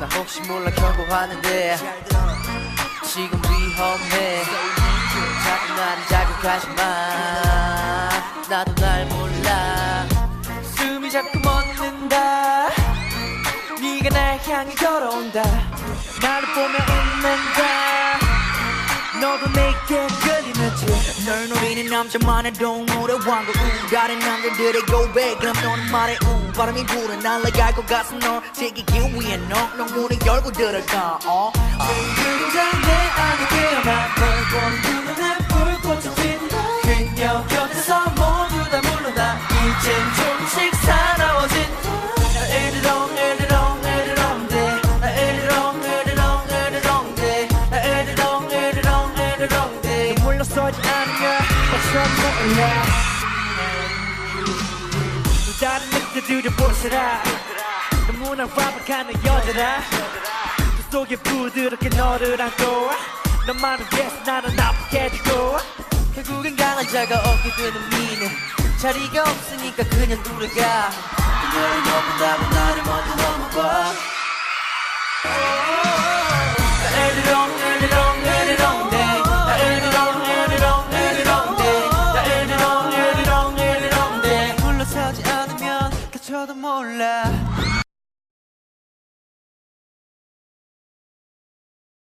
나 혹시 몰라 경고하는데 지금 위험해. 자꾸 나를 자극하지 마. 나도 날 몰라. 숨이 자꾸 멎는다. 네가 날 향해 걸어온다. 나를 보며 웃는다. 너도 끌리는지 널 노리는 남자만의 동물의 왕국. 우 다른 남자들의 고백. 그럼 너는 말해 우 바람이 불어. 날아갈 것 같은 널 지키기 위해 넌 문을 열고 들어가 어? 그림자 내 안에 깨어나 널 보는 두 눈에 불꽃이 핀다. 그녀 곁에서 모두 다 물러나 이젠 조금씩 사나워진다. 에르렁 에르렁 에르렁대 에르렁 에르렁 에르렁대 에르렁 에르렁 에르렁대 물러서지 않으면 어서 몰라 또 다른 늑대들을 보시라. 너무나 완벽한 내 여자라. 그 속에 부드럽게 너를 안고 너만을 위해서 나는 아프게 해주고 결국엔 강한 자가 얻게 되는 미는 자리가 없으니까 그냥 돌아가. 그녀의 높은 답을 저도 몰라.